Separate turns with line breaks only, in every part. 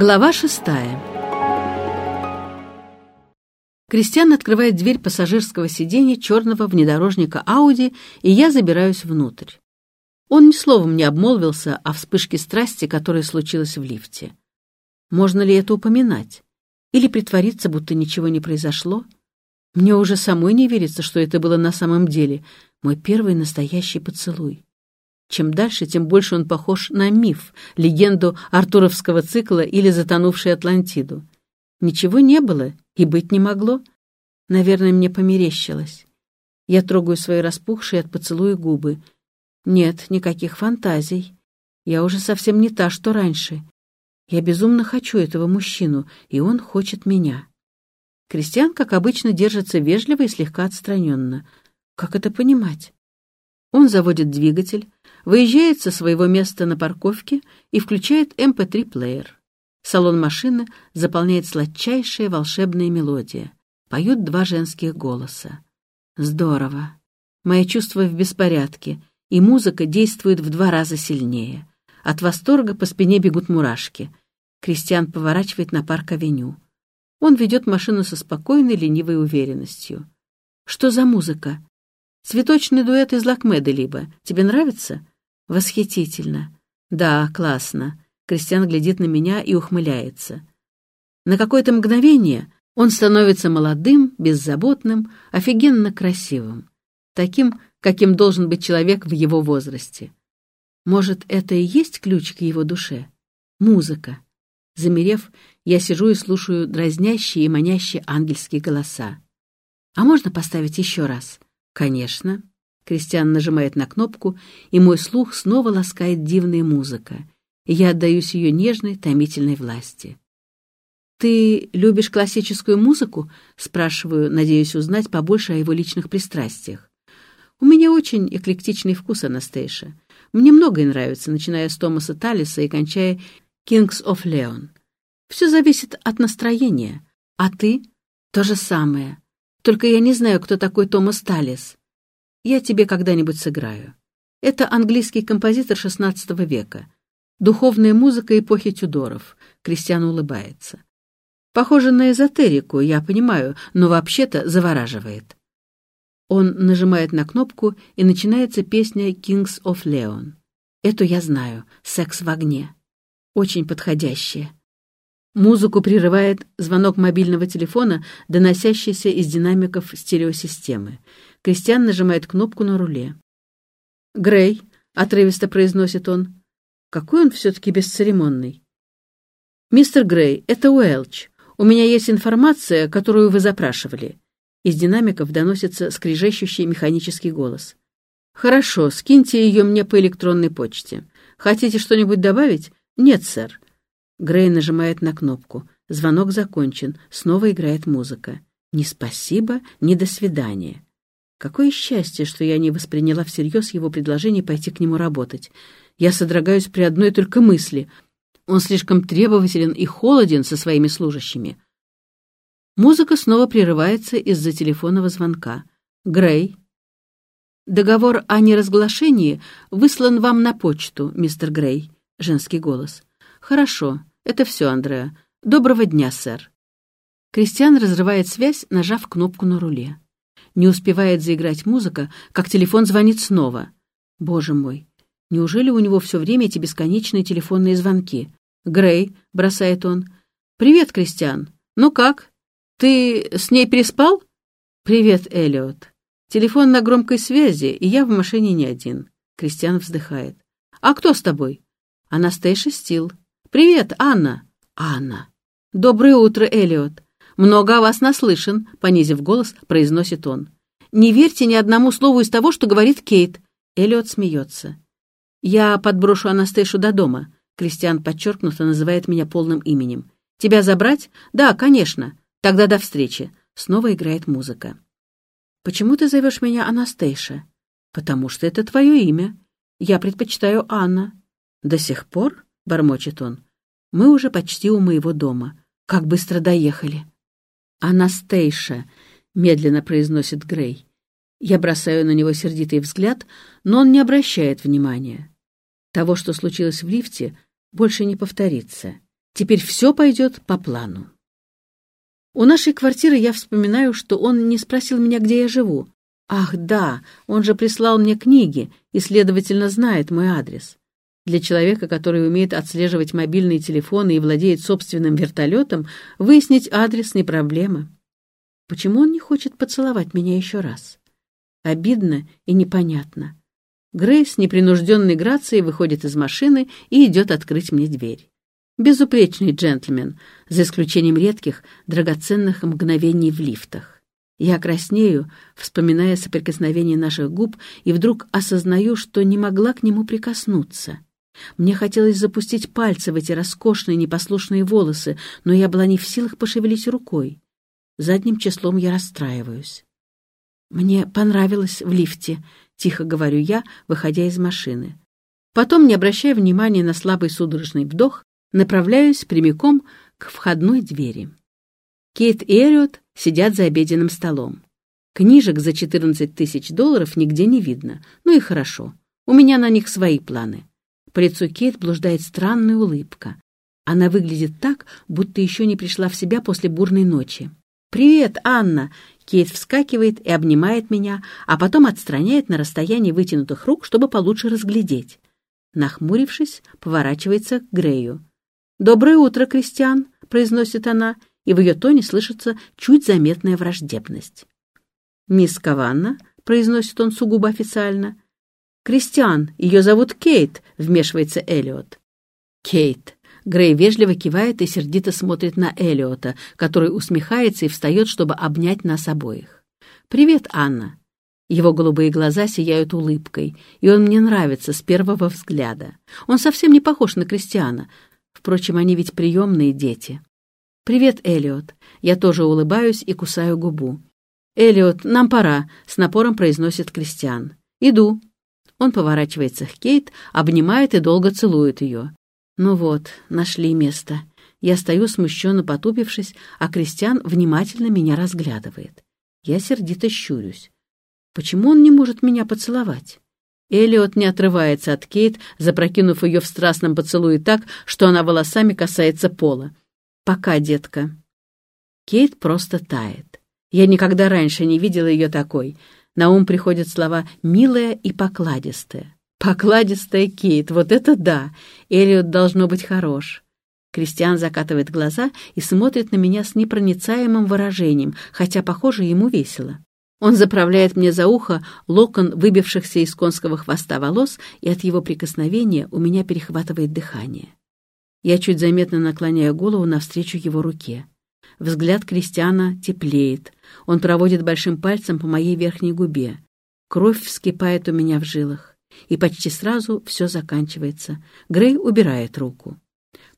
Глава шестая. Кристиан открывает дверь пассажирского сиденья черного внедорожника Ауди, и я забираюсь внутрь. Он ни словом не обмолвился о вспышке страсти, которая случилась в лифте. Можно ли это упоминать? Или притвориться, будто ничего не произошло? Мне уже самой не верится, что это было на самом деле мой первый настоящий поцелуй. Чем дальше, тем больше он похож на миф, легенду артуровского цикла или затонувшую Атлантиду. Ничего не было и быть не могло. Наверное, мне померещилось. Я трогаю свои распухшие от поцелуя губы. Нет, никаких фантазий. Я уже совсем не та, что раньше. Я безумно хочу этого мужчину, и он хочет меня. Кристиан, как обычно, держится вежливо и слегка отстраненно. Как это понимать? Он заводит двигатель, выезжает со своего места на парковке и включает MP3-плеер. Эм Салон машины заполняет сладчайшая волшебная мелодия. Поют два женских голоса. Здорово. Мои чувства в беспорядке, и музыка действует в два раза сильнее. От восторга по спине бегут мурашки. Кристиан поворачивает на парк-авеню. Он ведет машину со спокойной, ленивой уверенностью. Что за музыка? Цветочный дуэт из Лакмеда либо. Тебе нравится? Восхитительно. Да, классно. Кристиан глядит на меня и ухмыляется. На какое-то мгновение он становится молодым, беззаботным, офигенно красивым. Таким, каким должен быть человек в его возрасте. Может, это и есть ключ к его душе? Музыка. Замерев, я сижу и слушаю дразнящие и манящие ангельские голоса. А можно поставить еще раз? «Конечно». Кристиан нажимает на кнопку, и мой слух снова ласкает дивная музыка, и я отдаюсь ее нежной, томительной власти. «Ты любишь классическую музыку?» — спрашиваю, надеюсь узнать побольше о его личных пристрастиях. «У меня очень эклектичный вкус, Анастейша. Мне многое нравится, начиная с Томаса Талиса и кончая «Kings of Leon». Все зависит от настроения. А ты? То же самое. Только я не знаю, кто такой Томас Талис. Я тебе когда-нибудь сыграю. Это английский композитор XVI века. Духовная музыка эпохи Тюдоров. Кристиан улыбается. Похоже на эзотерику, я понимаю, но вообще-то завораживает. Он нажимает на кнопку, и начинается песня «Kings of Leon». Эту я знаю, «Секс в огне». Очень подходящая. Музыку прерывает звонок мобильного телефона, доносящийся из динамиков стереосистемы. Кристиан нажимает кнопку на руле. «Грей», — отрывисто произносит он. Какой он все-таки бесцеремонный. «Мистер Грей, это Уэлч. У меня есть информация, которую вы запрашивали». Из динамиков доносится скрижещущий механический голос. «Хорошо, скиньте ее мне по электронной почте. Хотите что-нибудь добавить?» «Нет, сэр. Грей нажимает на кнопку. Звонок закончен. Снова играет музыка. Ни спасибо, ни до свидания. Какое счастье, что я не восприняла всерьез его предложение пойти к нему работать. Я содрогаюсь при одной только мысли. Он слишком требователен и холоден со своими служащими. Музыка снова прерывается из-за телефонного звонка. Грей. «Договор о неразглашении выслан вам на почту, мистер Грей», — женский голос. «Хорошо. Это все, Андреа. Доброго дня, сэр. Кристиан разрывает связь, нажав кнопку на руле. Не успевает заиграть музыка, как телефон звонит снова. Боже мой, неужели у него все время эти бесконечные телефонные звонки? «Грей», — бросает он. «Привет, Кристиан. Ну как? Ты с ней переспал?» «Привет, Эллиот. Телефон на громкой связи, и я в машине не один». Кристиан вздыхает. «А кто с тобой?» «Анастейша Стил. «Привет, Анна!» «Анна!» «Доброе утро, Элиот!» «Много о вас наслышан», — понизив голос, произносит он. «Не верьте ни одному слову из того, что говорит Кейт». Элиот смеется. «Я подброшу Анастейшу до дома», — Кристиан подчеркнуто называет меня полным именем. «Тебя забрать? Да, конечно. Тогда до встречи». Снова играет музыка. «Почему ты зовешь меня Анастейша?» «Потому что это твое имя. Я предпочитаю Анна». «До сих пор?» — бормочет он. «Мы уже почти у моего дома. Как быстро доехали!» «Анастейша!» — медленно произносит Грей. Я бросаю на него сердитый взгляд, но он не обращает внимания. Того, что случилось в лифте, больше не повторится. Теперь все пойдет по плану. У нашей квартиры я вспоминаю, что он не спросил меня, где я живу. Ах, да, он же прислал мне книги и, следовательно, знает мой адрес. Для человека, который умеет отслеживать мобильные телефоны и владеет собственным вертолетом, выяснить адрес не проблема. Почему он не хочет поцеловать меня еще раз? Обидно и непонятно. Грейс непринужденной грацией выходит из машины и идет открыть мне дверь. Безупречный джентльмен, за исключением редких, драгоценных мгновений в лифтах. Я краснею, вспоминая соприкосновение наших губ, и вдруг осознаю, что не могла к нему прикоснуться. Мне хотелось запустить пальцы в эти роскошные непослушные волосы, но я была не в силах пошевелить рукой. Задним числом я расстраиваюсь. «Мне понравилось в лифте», — тихо говорю я, выходя из машины. Потом, не обращая внимания на слабый судорожный вдох, направляюсь прямиком к входной двери. Кейт и Эллиот сидят за обеденным столом. Книжек за 14 тысяч долларов нигде не видно. Ну и хорошо. У меня на них свои планы. По лицу Кейт блуждает странная улыбка. Она выглядит так, будто еще не пришла в себя после бурной ночи. «Привет, Анна!» Кейт вскакивает и обнимает меня, а потом отстраняет на расстоянии вытянутых рук, чтобы получше разглядеть. Нахмурившись, поворачивается к Грею. «Доброе утро, Кристиан!» — произносит она, и в ее тоне слышится чуть заметная враждебность. «Мисс Каванна», — произносит он сугубо официально. «Кристиан, ее зовут Кейт», — вмешивается Элиот. «Кейт». Грей вежливо кивает и сердито смотрит на Элиота, который усмехается и встает, чтобы обнять нас обоих. «Привет, Анна». Его голубые глаза сияют улыбкой, и он мне нравится с первого взгляда. Он совсем не похож на Кристиана, Впрочем, они ведь приемные дети. «Привет, Элиот». Я тоже улыбаюсь и кусаю губу. «Элиот, нам пора», — с напором произносит Кристиан. «Иду». Он поворачивается к Кейт, обнимает и долго целует ее. Ну вот, нашли место. Я стою смущенно потупившись, а Кристиан внимательно меня разглядывает. Я сердито щурюсь. Почему он не может меня поцеловать? Элиот не отрывается от Кейт, запрокинув ее в страстном поцелуе так, что она волосами касается пола. «Пока, детка». Кейт просто тает. Я никогда раньше не видела ее такой. На ум приходят слова «милая» и «покладистая». «Покладистая Кейт, вот это да! Элиот должно быть хорош». Кристиан закатывает глаза и смотрит на меня с непроницаемым выражением, хотя, похоже, ему весело. Он заправляет мне за ухо локон выбившихся из конского хвоста волос, и от его прикосновения у меня перехватывает дыхание. Я чуть заметно наклоняю голову навстречу его руке. Взгляд Кристиана теплеет. Он проводит большим пальцем по моей верхней губе. Кровь вскипает у меня в жилах. И почти сразу все заканчивается. Грей убирает руку.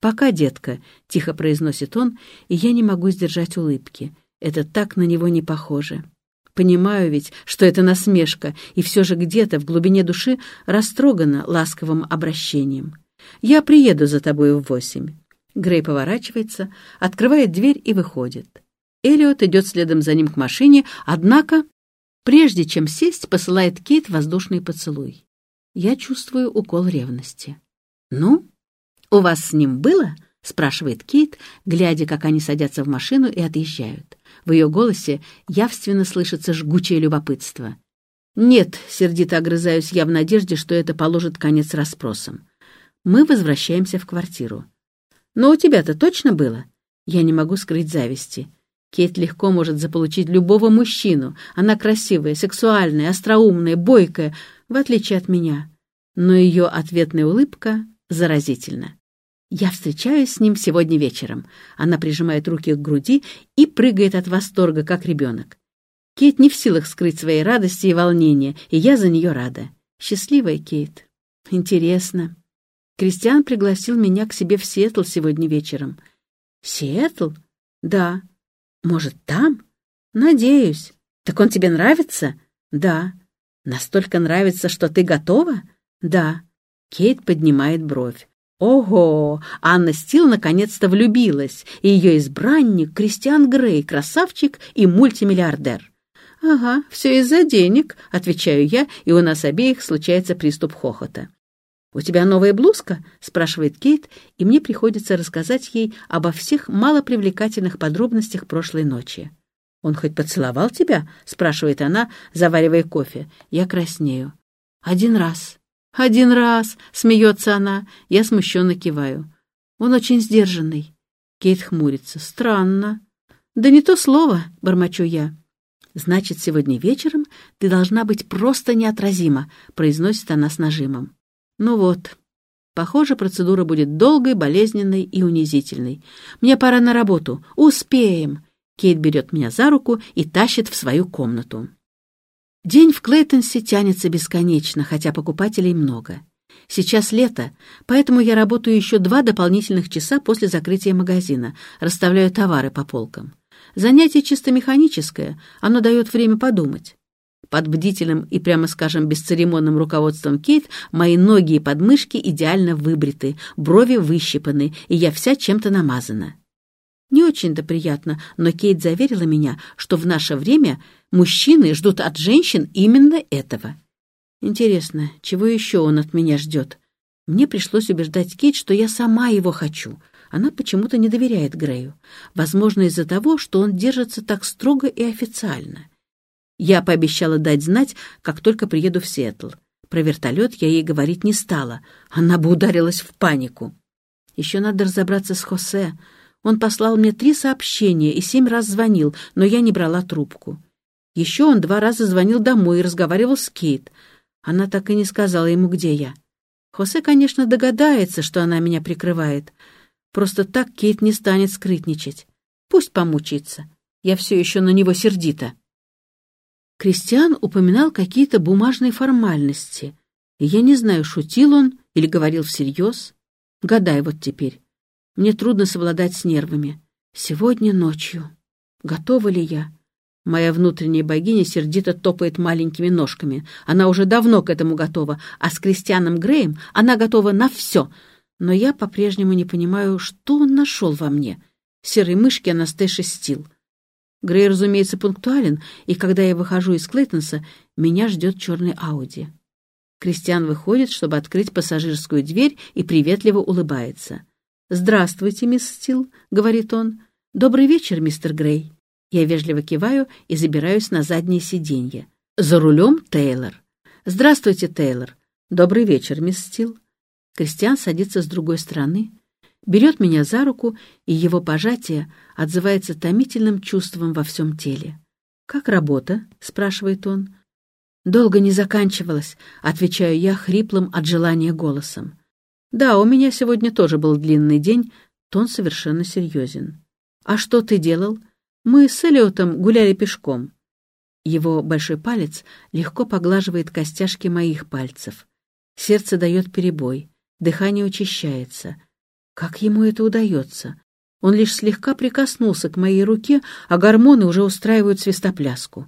«Пока, детка», — тихо произносит он, и я не могу сдержать улыбки. Это так на него не похоже. Понимаю ведь, что это насмешка, и все же где-то в глубине души растрогана ласковым обращением. «Я приеду за тобой в восемь». Грей поворачивается, открывает дверь и выходит. Элиот идет следом за ним к машине, однако, прежде чем сесть, посылает Кейт воздушный поцелуй. Я чувствую укол ревности. «Ну, у вас с ним было?» — спрашивает Кейт, глядя, как они садятся в машину и отъезжают. В ее голосе явственно слышится жгучее любопытство. «Нет», — сердито огрызаюсь я в надежде, что это положит конец расспросам. Мы возвращаемся в квартиру. «Но у тебя-то точно было?» Я не могу скрыть зависти. Кейт легко может заполучить любого мужчину. Она красивая, сексуальная, остроумная, бойкая, в отличие от меня. Но ее ответная улыбка заразительна. «Я встречаюсь с ним сегодня вечером». Она прижимает руки к груди и прыгает от восторга, как ребенок. Кейт не в силах скрыть своей радости и волнения, и я за нее рада. Счастливая Кейт. Интересно. Кристиан пригласил меня к себе в Сиэтл сегодня вечером. Сиэтл? Да. Может, там? Надеюсь. Так он тебе нравится? Да. Настолько нравится, что ты готова? Да. Кейт поднимает бровь. Ого! Анна Стил наконец-то влюбилась, и ее избранник Кристиан Грей, красавчик и мультимиллиардер. «Ага, все из-за денег», — отвечаю я, и у нас обеих случается приступ хохота. «У тебя новая блузка?» — спрашивает Кейт, и мне приходится рассказать ей обо всех малопривлекательных подробностях прошлой ночи. «Он хоть поцеловал тебя?» — спрашивает она, заваривая кофе. Я краснею. «Один раз». «Один раз!» — смеется она. Я смущенно киваю. «Он очень сдержанный». Кейт хмурится. «Странно». «Да не то слово», — бормочу я. «Значит, сегодня вечером ты должна быть просто неотразима», — произносит она с нажимом. «Ну вот. Похоже, процедура будет долгой, болезненной и унизительной. Мне пора на работу. Успеем!» Кейт берет меня за руку и тащит в свою комнату. День в Клейтонсе тянется бесконечно, хотя покупателей много. Сейчас лето, поэтому я работаю еще два дополнительных часа после закрытия магазина, расставляю товары по полкам. Занятие чисто механическое, оно дает время подумать. Под бдительным и, прямо скажем, бесцеремонным руководством Кейт мои ноги и подмышки идеально выбриты, брови выщипаны, и я вся чем-то намазана. Не очень-то приятно, но Кейт заверила меня, что в наше время мужчины ждут от женщин именно этого. Интересно, чего еще он от меня ждет? Мне пришлось убеждать Кейт, что я сама его хочу. Она почему-то не доверяет Грею. Возможно, из-за того, что он держится так строго и официально. Я пообещала дать знать, как только приеду в Сиэтл. Про вертолет я ей говорить не стала. Она бы ударилась в панику. Еще надо разобраться с Хосе. Он послал мне три сообщения и семь раз звонил, но я не брала трубку. Еще он два раза звонил домой и разговаривал с Кейт. Она так и не сказала ему, где я. Хосе, конечно, догадается, что она меня прикрывает. Просто так Кейт не станет скрытничать. Пусть помучится. Я все еще на него сердита. Кристиан упоминал какие-то бумажные формальности, и я не знаю, шутил он или говорил всерьез. Гадай вот теперь. Мне трудно совладать с нервами. Сегодня ночью. Готова ли я? Моя внутренняя богиня сердито топает маленькими ножками. Она уже давно к этому готова, а с Кристианом Греем она готова на все. Но я по-прежнему не понимаю, что он нашел во мне. Серой мышки Анастейша Стил. Грей, разумеется, пунктуален, и когда я выхожу из Клейтонса, меня ждет черный Ауди. Кристиан выходит, чтобы открыть пассажирскую дверь, и приветливо улыбается. «Здравствуйте, мисс Стил», — говорит он. «Добрый вечер, мистер Грей». Я вежливо киваю и забираюсь на заднее сиденье. За рулем Тейлор. «Здравствуйте, Тейлор». «Добрый вечер, мисс Стил». Кристиан садится с другой стороны, берет меня за руку, и его пожатие отзывается томительным чувством во всем теле. «Как работа?» — спрашивает он. «Долго не заканчивалась», — отвечаю я хриплым от желания голосом. «Да, у меня сегодня тоже был длинный день», — тон совершенно серьезен. «А что ты делал?» «Мы с Элиотом гуляли пешком». Его большой палец легко поглаживает костяшки моих пальцев. Сердце дает перебой, дыхание учащается — как ему это удается? Он лишь слегка прикоснулся к моей руке, а гормоны уже устраивают свистопляску.